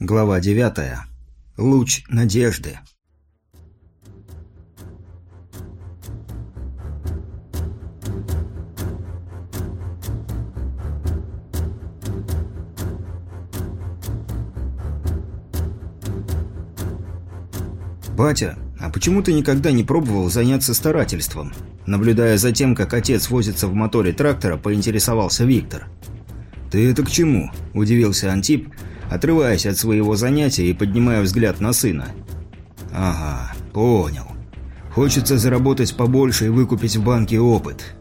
Глава 9. Луч надежды. «Батя, а почему ты никогда не пробовал заняться старательством?» Наблюдая за тем, как отец возится в моторе трактора, поинтересовался Виктор. «Ты это к чему?» – удивился Антип, отрываясь от своего занятия и поднимая взгляд на сына. «Ага, понял. Хочется заработать побольше и выкупить в банке опыт.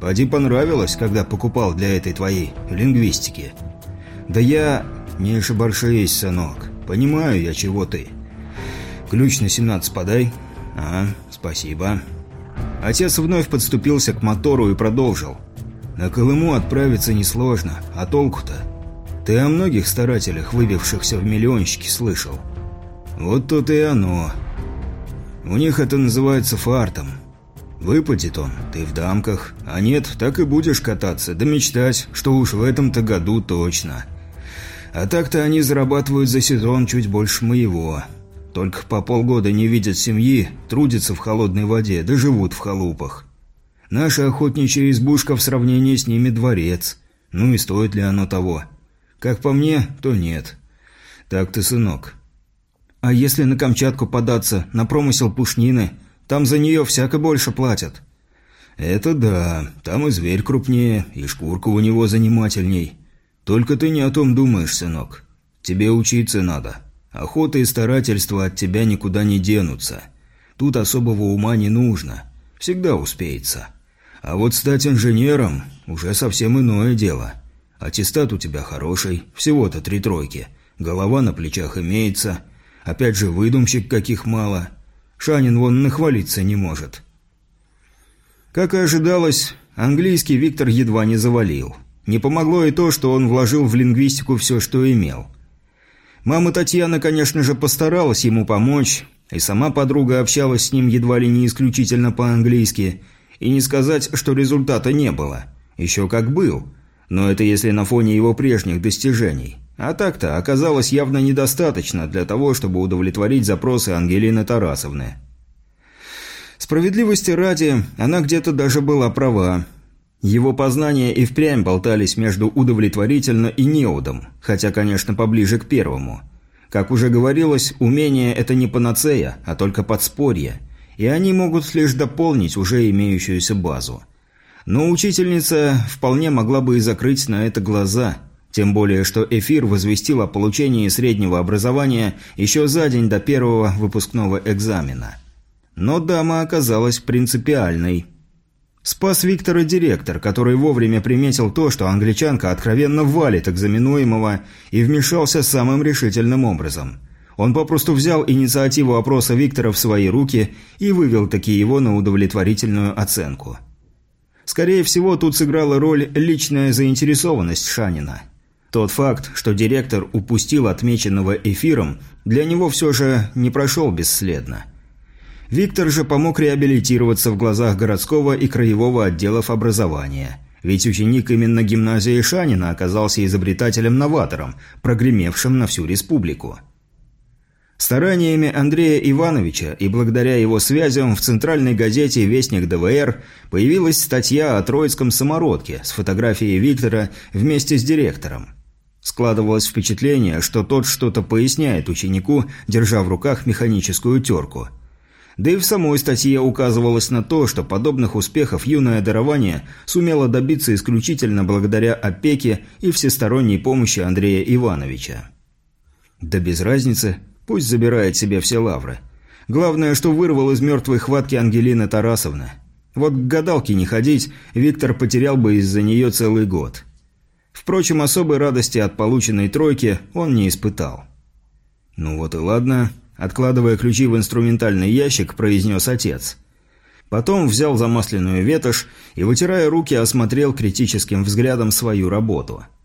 Поди понравилось, когда покупал для этой твоей лингвистики. Да я... Не ошибаршись, сынок. Понимаю я, чего ты. Ключ на 17 подай. А, спасибо». Отец вновь подступился к мотору и продолжил. «На Колыму отправиться несложно, а толку-то? Ты о многих старателях, выбившихся в миллионщики, слышал? Вот тут и оно. У них это называется фартом. Выпадет он, ты в дамках, а нет, так и будешь кататься, да мечтать, что уж в этом-то году точно. А так-то они зарабатывают за сезон чуть больше моего. Только по полгода не видят семьи, трудятся в холодной воде, да живут в халупах. Наша охотничья избушка в сравнении с ними дворец. Ну и стоит ли оно того?» Как по мне, то нет. Так ты, сынок. А если на Камчатку податься, на промысел пушнины, там за нее всяко больше платят. Это да, там и зверь крупнее, и шкурка у него занимательней. Только ты не о том думаешь, сынок. Тебе учиться надо. Охота и старательство от тебя никуда не денутся. Тут особого ума не нужно. Всегда успеется. А вот стать инженером уже совсем иное дело. Аттестат у тебя хороший, всего-то три тройки. Голова на плечах имеется. Опять же, выдумщик каких мало. Шанин вон нахвалиться не может. Как и ожидалось, английский Виктор едва не завалил. Не помогло и то, что он вложил в лингвистику все, что имел. Мама Татьяна, конечно же, постаралась ему помочь, и сама подруга общалась с ним едва ли не исключительно по-английски, и не сказать, что результата не было. Еще как был – но это если на фоне его прежних достижений. А так-то оказалось явно недостаточно для того, чтобы удовлетворить запросы Ангелины Тарасовны. Справедливости ради, она где-то даже была права. Его познания и впрямь болтались между удовлетворительно и неудом, хотя, конечно, поближе к первому. Как уже говорилось, умение – это не панацея, а только подспорье, и они могут лишь дополнить уже имеющуюся базу – но учительница вполне могла бы и закрыть на это глаза, тем более что эфир возвестил о получении среднего образования еще за день до первого выпускного экзамена. Но дама оказалась принципиальной. Спас Виктора директор, который вовремя приметил то, что англичанка откровенно валит экзаменуемого и вмешался самым решительным образом. Он попросту взял инициативу опроса Виктора в свои руки и вывел таки его на удовлетворительную оценку. Скорее всего, тут сыграла роль личная заинтересованность Шанина. Тот факт, что директор упустил отмеченного эфиром, для него все же не прошел бесследно. Виктор же помог реабилитироваться в глазах городского и краевого отделов образования. Ведь ученик именно гимназии Шанина оказался изобретателем-новатором, прогремевшим на всю республику. Стараниями Андрея Ивановича и благодаря его связям в центральной газете «Вестник ДВР» появилась статья о троицком самородке с фотографией Виктора вместе с директором. Складывалось впечатление, что тот что-то поясняет ученику, держа в руках механическую терку. Да и в самой статье указывалось на то, что подобных успехов юное дарование сумело добиться исключительно благодаря опеке и всесторонней помощи Андрея Ивановича. Да без разницы, Пусть забирает себе все лавры. Главное, что вырвал из мертвой хватки Ангелина Тарасовна. Вот к гадалке не ходить, Виктор потерял бы из-за нее целый год. Впрочем, особой радости от полученной тройки он не испытал. «Ну вот и ладно», – откладывая ключи в инструментальный ящик, произнес отец. Потом взял замасленную ветошь и, вытирая руки, осмотрел критическим взглядом свою работу –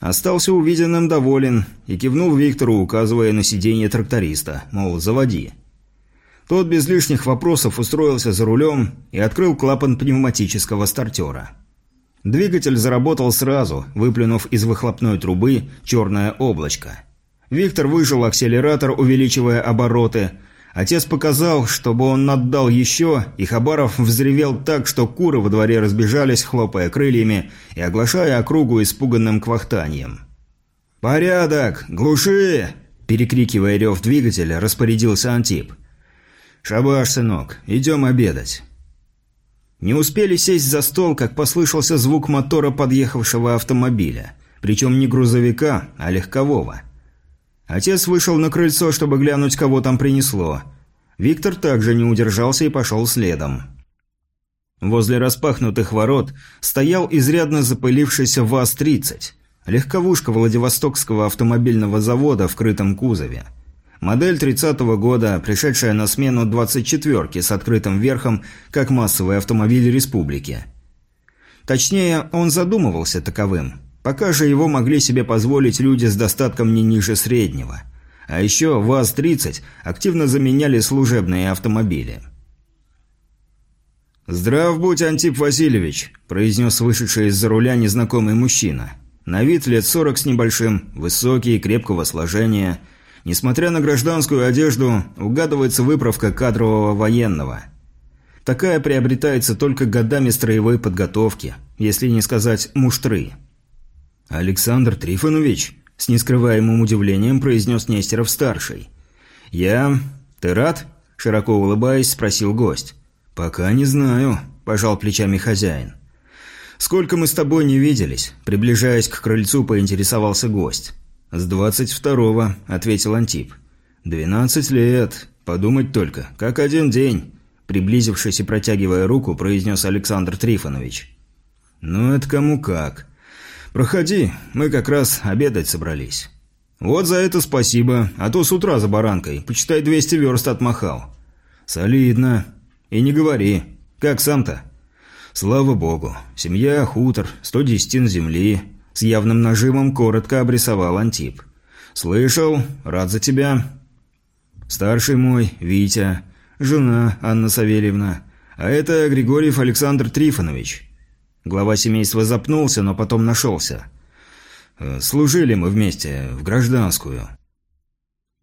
Остался увиденным доволен и кивнул Виктору, указывая на сиденье тракториста, мол, заводи. Тот без лишних вопросов устроился за рулем и открыл клапан пневматического стартера. Двигатель заработал сразу, выплюнув из выхлопной трубы черное облачко. Виктор выжил акселератор, увеличивая обороты. Отец показал, чтобы он отдал еще, и Хабаров взревел так, что куры во дворе разбежались, хлопая крыльями и оглашая округу испуганным квахтанием. «Порядок! Глуши!» Перекрикивая рев двигателя, распорядился Антип. «Шабаш, сынок, идем обедать». Не успели сесть за стол, как послышался звук мотора подъехавшего автомобиля. Причем не грузовика, а легкового. Отец вышел на крыльцо, чтобы глянуть, кого там принесло. Виктор также не удержался и пошел следом. Возле распахнутых ворот стоял изрядно запылившийся ВАЗ-30. Легковушка Владивостокского автомобильного завода в крытом кузове. Модель 30-го года, пришедшая на смену 24-ки с открытым верхом, как массовый автомобиль республики. Точнее, он задумывался таковым – Пока же его могли себе позволить люди с достатком не ниже среднего. А еще ВАЗ-30 активно заменяли служебные автомобили. «Здрав будь, Антип Васильевич», – произнес вышедший из-за руля незнакомый мужчина. На вид лет сорок с небольшим, высокий, крепкого сложения. Несмотря на гражданскую одежду, угадывается выправка кадрового военного. Такая приобретается только годами строевой подготовки, если не сказать муштры. «Александр Трифонович», – с нескрываемым удивлением произнес Нестеров-старший. «Я... Ты рад?» – широко улыбаясь, спросил гость. «Пока не знаю», – пожал плечами хозяин. «Сколько мы с тобой не виделись?» – приближаясь к крыльцу, поинтересовался гость. «С двадцать второго», – ответил Антип. «Двенадцать лет. Подумать только. Как один день», – приблизившись и протягивая руку, произнес Александр Трифонович. «Ну, это кому как. «Проходи, мы как раз обедать собрались». «Вот за это спасибо, а то с утра за баранкой, почитай 200 верст отмахал». «Солидно. И не говори. Как сам-то?» «Слава богу. Семья, хутор, сто десятин земли». С явным нажимом коротко обрисовал Антип. «Слышал. Рад за тебя». «Старший мой, Витя. Жена, Анна Савельевна. А это Григорьев Александр Трифонович. Глава семейства запнулся, но потом нашелся. «Э, «Служили мы вместе, в гражданскую».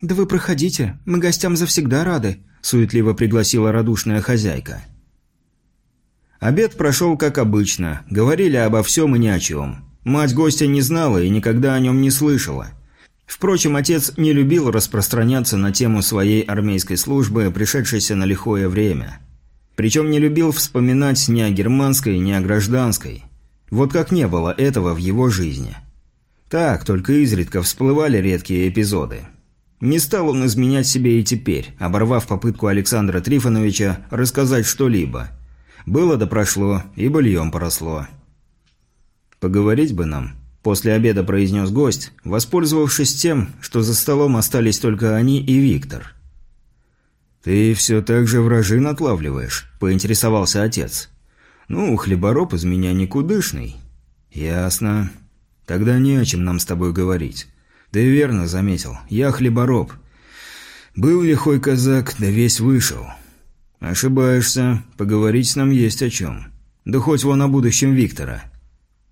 «Да вы проходите, мы гостям завсегда рады», – суетливо пригласила радушная хозяйка. Обед прошел как обычно, говорили обо всем и ни о чем. Мать гостя не знала и никогда о нем не слышала. Впрочем, отец не любил распространяться на тему своей армейской службы, пришедшейся на лихое время – причем не любил вспоминать ни о германской, ни о гражданской. Вот как не было этого в его жизни. Так, только изредка всплывали редкие эпизоды. Не стал он изменять себе и теперь, оборвав попытку Александра Трифоновича рассказать что-либо. Было да прошло, и быльем поросло. «Поговорить бы нам», – после обеда произнес гость, воспользовавшись тем, что за столом остались только они и Виктор. «Ты все так же вражин отлавливаешь?» – поинтересовался отец. «Ну, хлебороб из меня никудышный». «Ясно. Тогда не о чем нам с тобой говорить. Ты верно заметил. Я хлебороб. Был лихой казак, да весь вышел». «Ошибаешься. Поговорить нам есть о чем. Да хоть вон о будущем Виктора».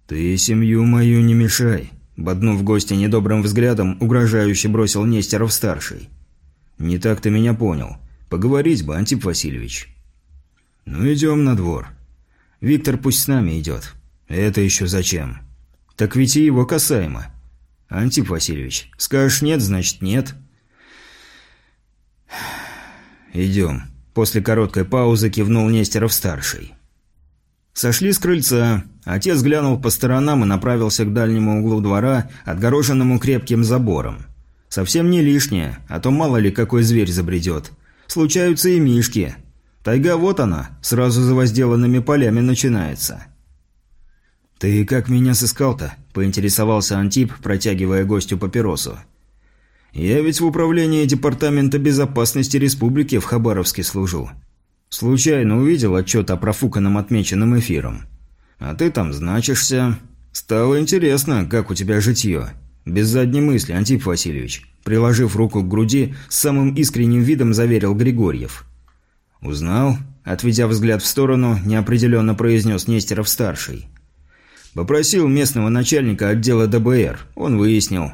«Ты семью мою не мешай», – боднув гостя недобрым взглядом, угрожающе бросил Нестеров-старший. «Не так ты меня понял. Поговорить бы, Антип Васильевич. Ну, идем на двор. Виктор пусть с нами идет. Это еще зачем? Так ведь и его касаемо. Антип Васильевич, скажешь нет, значит нет. Идем. После короткой паузы кивнул Нестеров-старший. Сошли с крыльца. Отец глянул по сторонам и направился к дальнему углу двора, отгороженному крепким забором. Совсем не лишнее, а то мало ли какой зверь забредет. Случаются и мишки. Тайга вот она, сразу за возделанными полями начинается. «Ты как меня сыскал-то?» – поинтересовался Антип, протягивая гостю папиросу. «Я ведь в управлении Департамента безопасности республики в Хабаровске служу. Случайно увидел отчет о профуканном отмеченном эфиром. А ты там значишься. Стало интересно, как у тебя житье. Без задней мысли, Антип Васильевич. Приложив руку к груди, с самым искренним видом заверил Григорьев. «Узнал?» Отведя взгляд в сторону, неопределенно произнес Нестеров-старший. «Попросил местного начальника отдела ДБР. Он выяснил.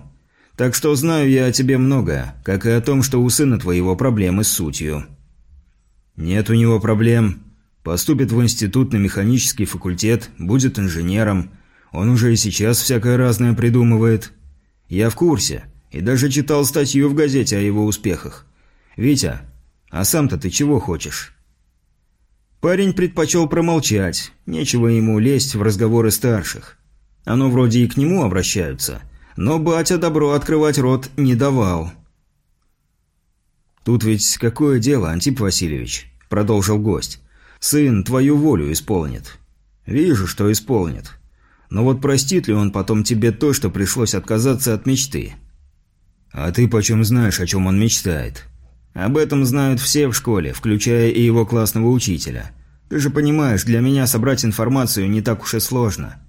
Так что знаю я о тебе многое, как и о том, что у сына твоего проблемы с сутью». «Нет у него проблем. Поступит в институт на механический факультет, будет инженером. Он уже и сейчас всякое разное придумывает. Я в курсе, и даже читал статью в газете о его успехах. Витя, а сам-то ты чего хочешь?» Парень предпочел промолчать, нечего ему лезть в разговоры старших. Оно вроде и к нему обращаются, но батя добро открывать рот не давал. «Тут ведь какое дело, Антип Васильевич?» – продолжил гость. «Сын твою волю исполнит». «Вижу, что исполнит. Но вот простит ли он потом тебе то, что пришлось отказаться от мечты?» «А ты почем знаешь, о чем он мечтает?» «Об этом знают все в школе, включая и его классного учителя. Ты же понимаешь, для меня собрать информацию не так уж и сложно».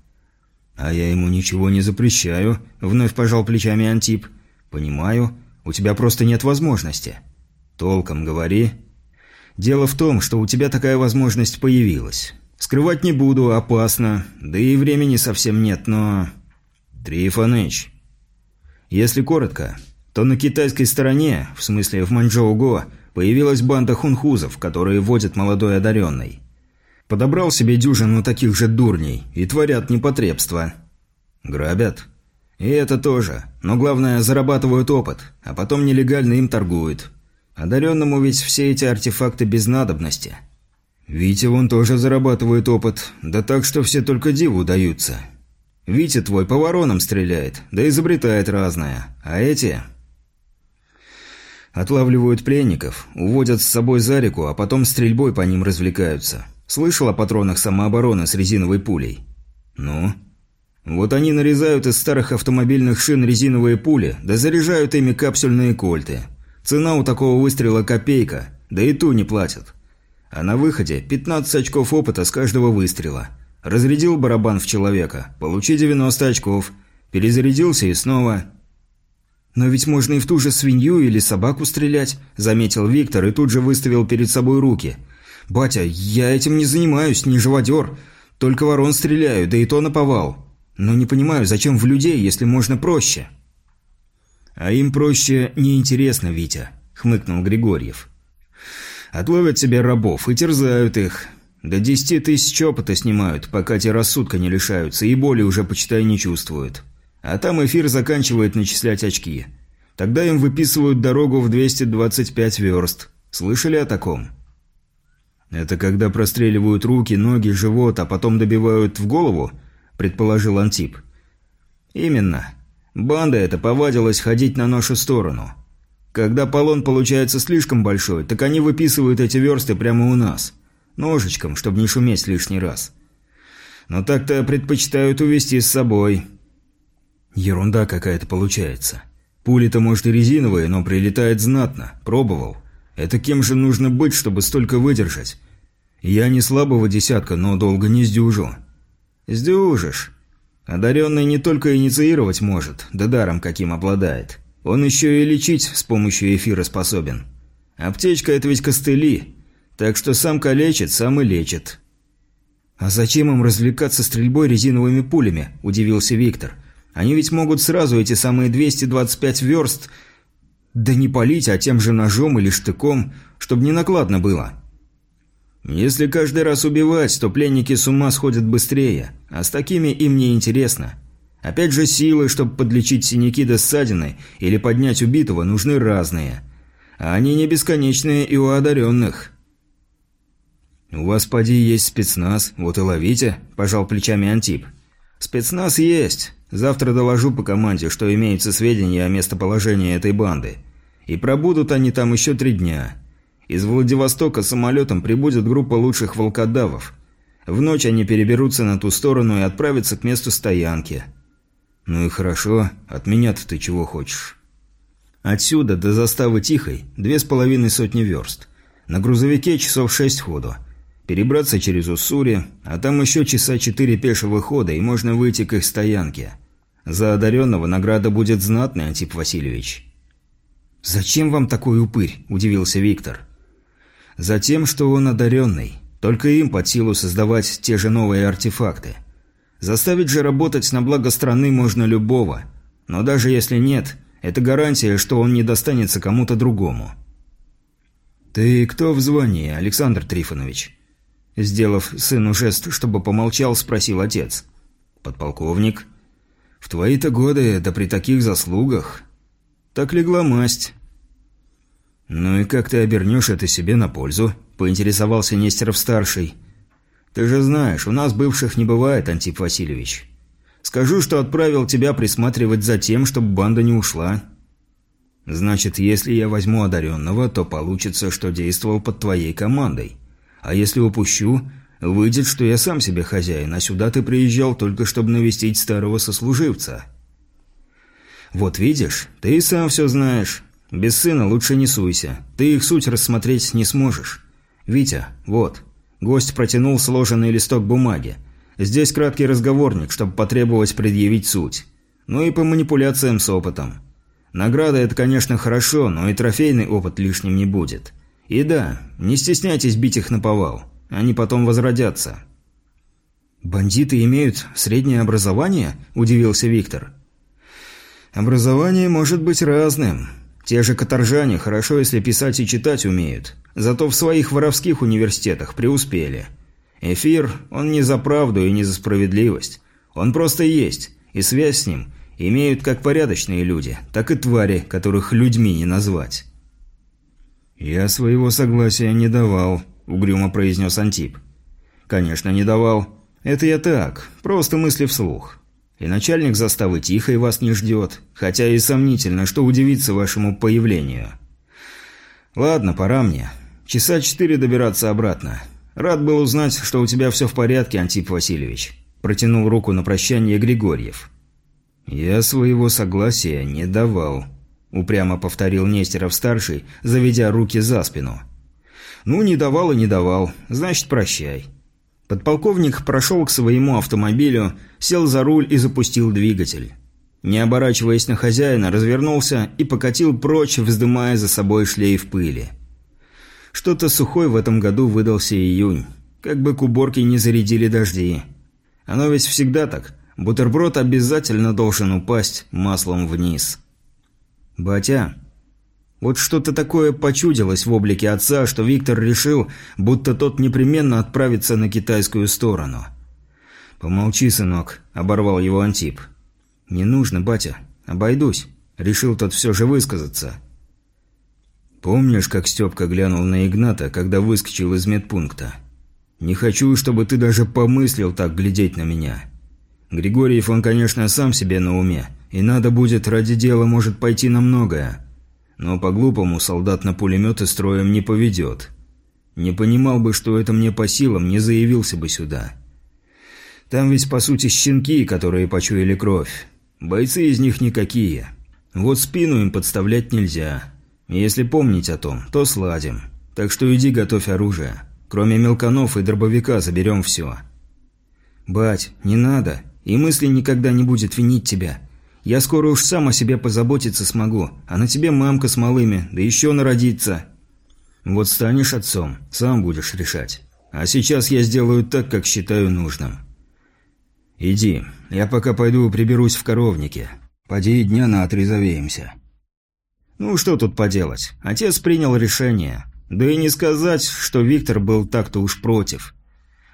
«А я ему ничего не запрещаю», — вновь пожал плечами Антип. «Понимаю, у тебя просто нет возможности». «Толком говори». «Дело в том, что у тебя такая возможность появилась. Скрывать не буду, опасно, да и времени совсем нет, но...» «Трифоныч». Если коротко, то на китайской стороне, в смысле в Манчжоу-Го, появилась банда хунхузов, которые водят молодой одаренный. Подобрал себе дюжину таких же дурней и творят непотребства. Грабят. И это тоже. Но главное, зарабатывают опыт, а потом нелегально им торгуют. Одаренному ведь все эти артефакты без надобности. Витя вон тоже зарабатывает опыт, да так, что все только диву даются. Витя твой по воронам стреляет, да изобретает разное. А эти... Отлавливают пленников, уводят с собой за реку, а потом стрельбой по ним развлекаются. Слышал о патронах самообороны с резиновой пулей? Ну? Вот они нарезают из старых автомобильных шин резиновые пули, да заряжают ими капсульные кольты. Цена у такого выстрела копейка, да и ту не платят. А на выходе 15 очков опыта с каждого выстрела. Разрядил барабан в человека, получи 90 очков. Перезарядился и снова... «Но ведь можно и в ту же свинью или собаку стрелять», – заметил Виктор и тут же выставил перед собой руки – «Батя, я этим не занимаюсь, не живодер. Только ворон стреляю, да и то наповал. Но не понимаю, зачем в людей, если можно проще?» «А им проще неинтересно, Витя», — хмыкнул Григорьев. «Отловят себе рабов и терзают их. До десяти тысяч опыта снимают, пока те рассудка не лишаются, и боли уже, почитай, не чувствуют. А там эфир заканчивает начислять очки. Тогда им выписывают дорогу в 225 верст. Слышали о таком?» «Это когда простреливают руки, ноги, живот, а потом добивают в голову?» – предположил Антип. «Именно. Банда эта повадилась ходить на нашу сторону. Когда полон получается слишком большой, так они выписывают эти версты прямо у нас. Ножичком, чтобы не шуметь лишний раз. Но так-то предпочитают увезти с собой». «Ерунда какая-то получается. Пули-то, может, и резиновые, но прилетает знатно. Пробовал». Это кем же нужно быть, чтобы столько выдержать? Я не слабого десятка, но долго не сдюжу. Сдюжишь. Одаренный не только инициировать может, да даром каким обладает. Он еще и лечить с помощью эфира способен. Аптечка – это ведь костыли, так что сам калечит, сам и лечит. «А зачем им развлекаться стрельбой резиновыми пулями?» – удивился Виктор. «Они ведь могут сразу эти самые 225 верст да не полить, а тем же ножом или штыком, чтобы не накладно было. Если каждый раз убивать, то пленники с ума сходят быстрее, а с такими им не интересно. Опять же силы, чтобы подлечить синяки до ссадины или поднять убитого, нужны разные. А они не бесконечные и у одаренных. «У вас, поди, есть спецназ, вот и ловите», – пожал плечами Антип. «Спецназ есть. Завтра доложу по команде, что имеются сведения о местоположении этой банды. И пробудут они там еще три дня. Из Владивостока самолетом прибудет группа лучших волкодавов. В ночь они переберутся на ту сторону и отправятся к месту стоянки. Ну и хорошо, от меня-то ты чего хочешь? Отсюда до заставы Тихой две с половиной сотни верст. На грузовике часов шесть ходу. Перебраться через Уссури, а там еще часа четыре пешего хода, и можно выйти к их стоянке. За одаренного награда будет знатная, Антип Васильевич». «Зачем вам такой упырь?» – удивился Виктор. «Затем, что он одаренный. Только им под силу создавать те же новые артефакты. Заставить же работать на благо страны можно любого. Но даже если нет, Это гарантия, что он не достанется кому-то другому. «Ты кто в звании, Александр Трифонович?» Сделав сыну жест, чтобы помолчал, спросил отец. «Подполковник?» «В твои-то годы, да при таких заслугах...» «Так легла масть». «Ну и как ты обернешь это себе на пользу?» – поинтересовался Нестеров-старший. «Ты же знаешь, у нас бывших не бывает, Антип Васильевич. Скажу, что отправил тебя присматривать за тем, чтобы банда не ушла. Значит, если я возьму одаренного, то получится, что действовал под твоей командой. А если упущу, выйдет, что я сам себе хозяин, а сюда ты приезжал только чтобы навестить старого сослуживца. Вот видишь, ты и сам все знаешь. Без сына лучше не суйся. Ты их суть рассмотреть не сможешь. Витя, вот. Гость протянул сложенный листок бумаги. Здесь краткий разговорник, чтобы потребовать предъявить суть. Ну и по манипуляциям с опытом. Награда – это, конечно, хорошо, но и трофейный опыт лишним не будет. И да, не стесняйтесь бить их на повал. Они потом возродятся. «Бандиты имеют среднее образование?» – удивился Виктор. «Образование может быть разным. Те же каторжане хорошо, если писать и читать умеют. Зато в своих воровских университетах преуспели. Эфир, он не за правду и не за справедливость. Он просто есть, и связь с ним имеют как порядочные люди, так и твари, которых людьми не назвать. «Я своего согласия не давал», – угрюмо произнес Антип. «Конечно, не давал. Это я так, просто мысли вслух. И начальник заставы тихо и вас не ждет, хотя и сомнительно, что удивится вашему появлению. Ладно, пора мне. Часа четыре добираться обратно. Рад был узнать, что у тебя все в порядке, Антип Васильевич». Протянул руку на прощание Григорьев. «Я своего согласия не давал», – упрямо повторил Нестеров-старший, заведя руки за спину. «Ну, не давал и не давал. Значит, прощай». Подполковник прошел к своему автомобилю, сел за руль и запустил двигатель. Не оборачиваясь на хозяина, развернулся и покатил прочь, вздымая за собой шлейф пыли. Что-то сухой в этом году выдался июнь. Как бы к уборке не зарядили дожди. Оно ведь всегда так. Бутерброд обязательно должен упасть маслом вниз. «Батя, вот что-то такое почудилось в облике отца, что Виктор решил, будто тот непременно отправится на китайскую сторону». «Помолчи, сынок», – оборвал его Антип. «Не нужно, батя. Обойдусь». Решил тот все же высказаться. «Помнишь, как Степка глянул на Игната, когда выскочил из медпункта? Не хочу, чтобы ты даже помыслил так глядеть на меня. Григорьев, он, конечно, сам себе на уме, и надо будет ради дела может пойти на многое. Но по-глупому солдат на пулеметы строем не поведет. Не понимал бы, что это мне по силам, не заявился бы сюда. Там ведь, по сути, щенки, которые почуяли кровь. Бойцы из них никакие. Вот спину им подставлять нельзя. Если помнить о том, то сладим. Так что иди готовь оружие. Кроме мелканов и дробовика заберем все. «Бать, не надо!» И мысли никогда не будет винить тебя. Я скоро уж сам о себе позаботиться смогу, а на тебе мамка с малыми, да еще народится. Вот станешь отцом, сам будешь решать. А сейчас я сделаю так, как считаю нужным. Иди, я пока пойду приберусь в коровнике. Поди дня на отрезовеемся. Ну что тут поделать, отец принял решение. Да и не сказать, что Виктор был так-то уж против.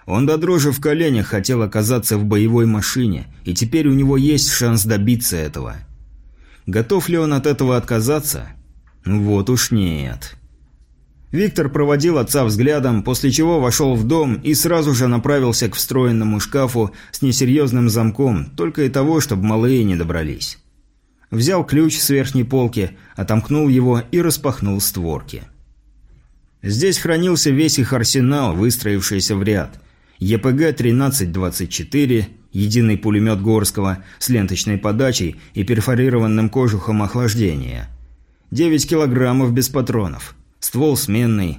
Он до дрожи в коленях хотел оказаться в боевой машине, и теперь у него есть шанс добиться этого. Готов ли он от этого отказаться? Ну вот уж нет. Виктор проводил отца взглядом, после чего вошел в дом и сразу же направился к встроенному шкафу с несерьезным замком, только и того, чтобы малые не добрались. Взял ключ с верхней полки, отомкнул его и распахнул створки. Здесь хранился весь их арсенал, выстроившийся в ряд – ЕПГ-1324, единый пулемет Горского с ленточной подачей и перфорированным кожухом охлаждения. 9 килограммов без патронов. Ствол сменный.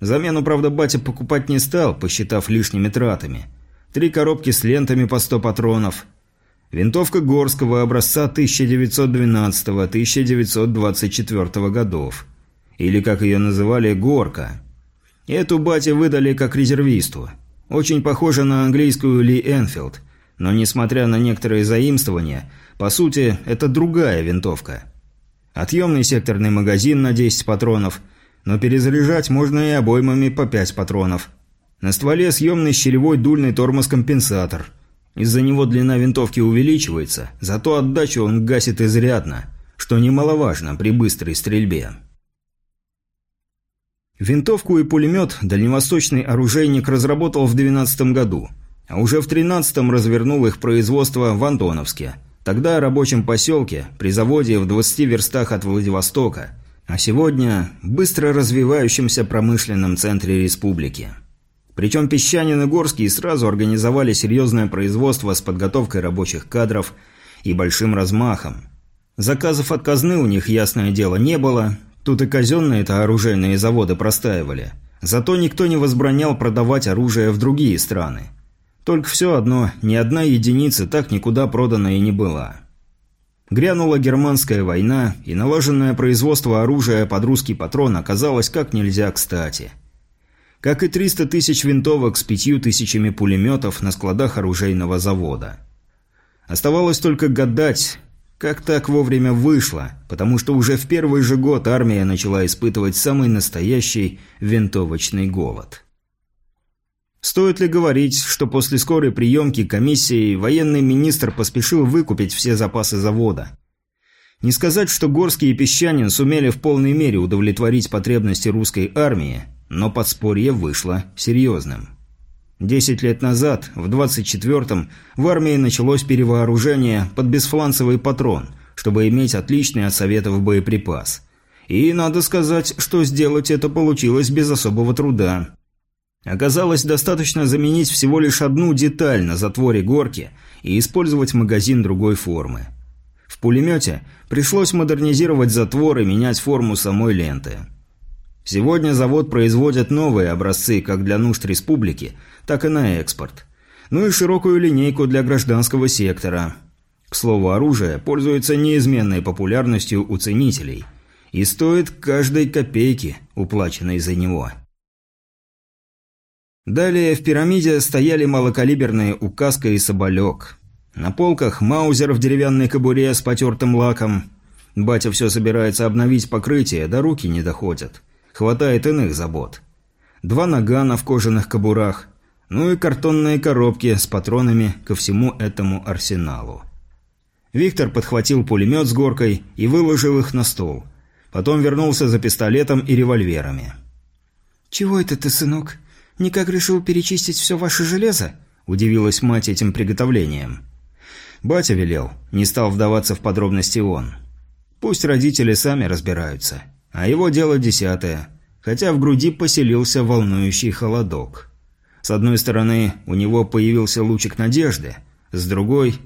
Замену, правда, батя покупать не стал, посчитав лишними тратами. Три коробки с лентами по 100 патронов. Винтовка Горского образца 1912-1924 годов. Или, как ее называли, «Горка». Эту бате выдали как резервисту. Очень похожа на английскую Ли Энфилд, но несмотря на некоторые заимствования, по сути, это другая винтовка. Отъемный секторный магазин на 10 патронов, но перезаряжать можно и обоймами по 5 патронов. На стволе съемный щелевой дульный тормоз-компенсатор. Из-за него длина винтовки увеличивается, зато отдачу он гасит изрядно, что немаловажно при быстрой стрельбе. Винтовку и пулемет дальневосточный оружейник разработал в 12 году, а уже в 13 развернул их производство в Антоновске, тогда рабочем поселке, при заводе в 20 верстах от Владивостока, а сегодня быстро развивающемся промышленном центре республики. Причем Песчанин и Горский сразу организовали серьезное производство с подготовкой рабочих кадров и большим размахом. Заказов от казны у них, ясное дело, не было, Тут и казенные-то оружейные заводы простаивали. Зато никто не возбранял продавать оружие в другие страны. Только все одно, ни одна единица так никуда продана и не была. Грянула германская война, и налаженное производство оружия под русский патрон оказалось как нельзя кстати. Как и 300 тысяч винтовок с пятью тысячами пулеметов на складах оружейного завода. Оставалось только гадать, как так вовремя вышло? Потому что уже в первый же год армия начала испытывать самый настоящий винтовочный голод. Стоит ли говорить, что после скорой приемки комиссии военный министр поспешил выкупить все запасы завода? Не сказать, что Горский и Песчанин сумели в полной мере удовлетворить потребности русской армии, но подспорье вышло серьезным. Десять лет назад, в 24-м, в армии началось перевооружение под бесфланцевый патрон, чтобы иметь отличный от советов боеприпас. И надо сказать, что сделать это получилось без особого труда. Оказалось, достаточно заменить всего лишь одну деталь на затворе горки и использовать магазин другой формы. В пулемете пришлось модернизировать затвор и менять форму самой ленты. Сегодня завод производит новые образцы как для нужд республики, так и на экспорт. Ну и широкую линейку для гражданского сектора. К слову, оружие пользуется неизменной популярностью у ценителей и стоит каждой копейки, уплаченной за него. Далее в пирамиде стояли малокалиберные указка и соболек. На полках маузер в деревянной кобуре с потертым лаком. Батя все собирается обновить покрытие, да руки не доходят. Хватает иных забот. Два нагана в кожаных кобурах, ну и картонные коробки с патронами ко всему этому арсеналу. Виктор подхватил пулемет с горкой и выложил их на стол. Потом вернулся за пистолетом и револьверами. «Чего это ты, сынок? Никак решил перечистить все ваше железо?» – удивилась мать этим приготовлением. Батя велел, не стал вдаваться в подробности он. Пусть родители сами разбираются. А его дело десятое, хотя в груди поселился волнующий холодок. С одной стороны, у него появился лучик надежды, с другой,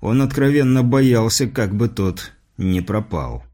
он откровенно боялся, как бы тот не пропал.